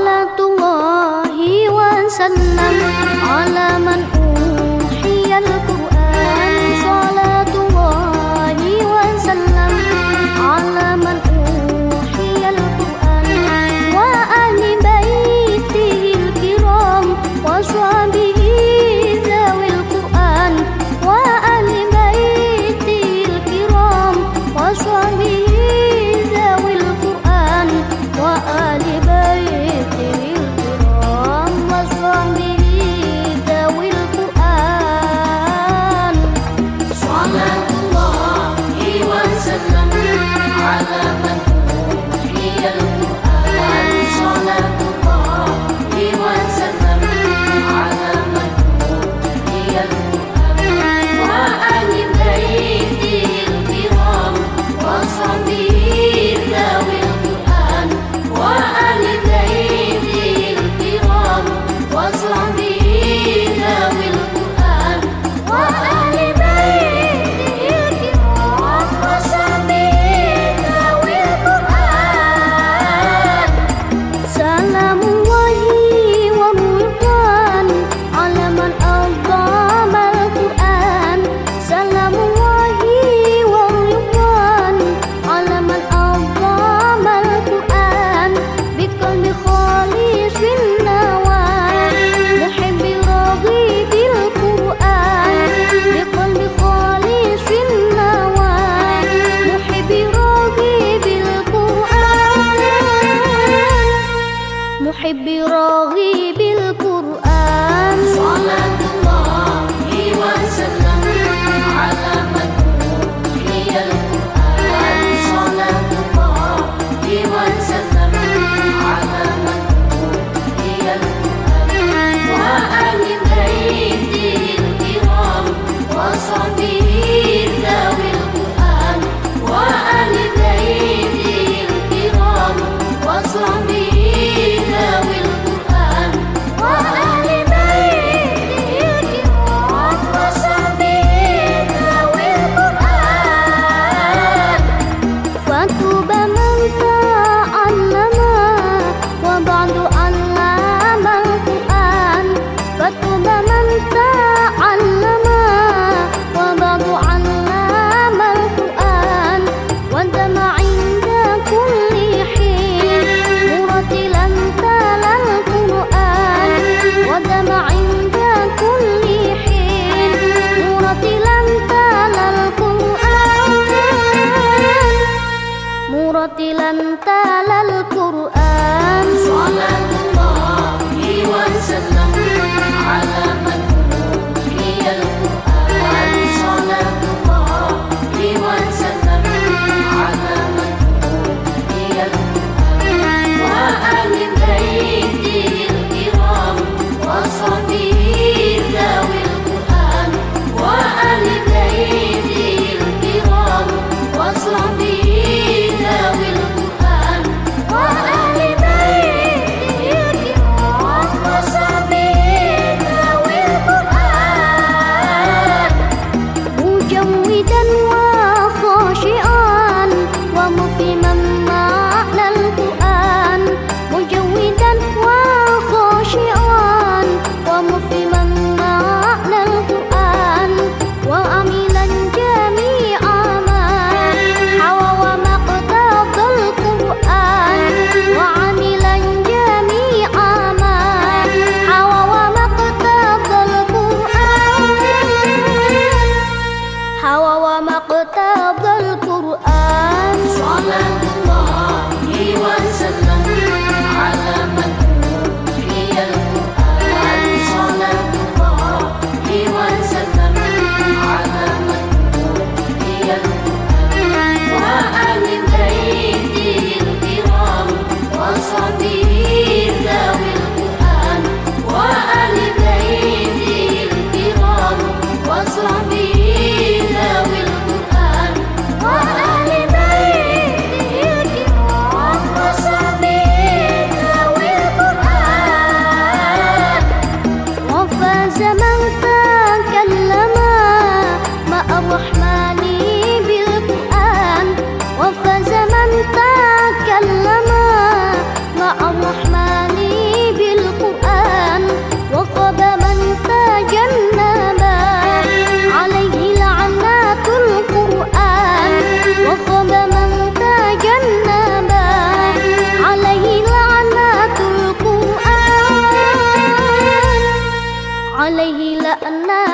salatullahi wa sallam ala man قاتلا تال القرآن. صلى الله وسلم على الرحمن بالقرآن وقال عليه لأنه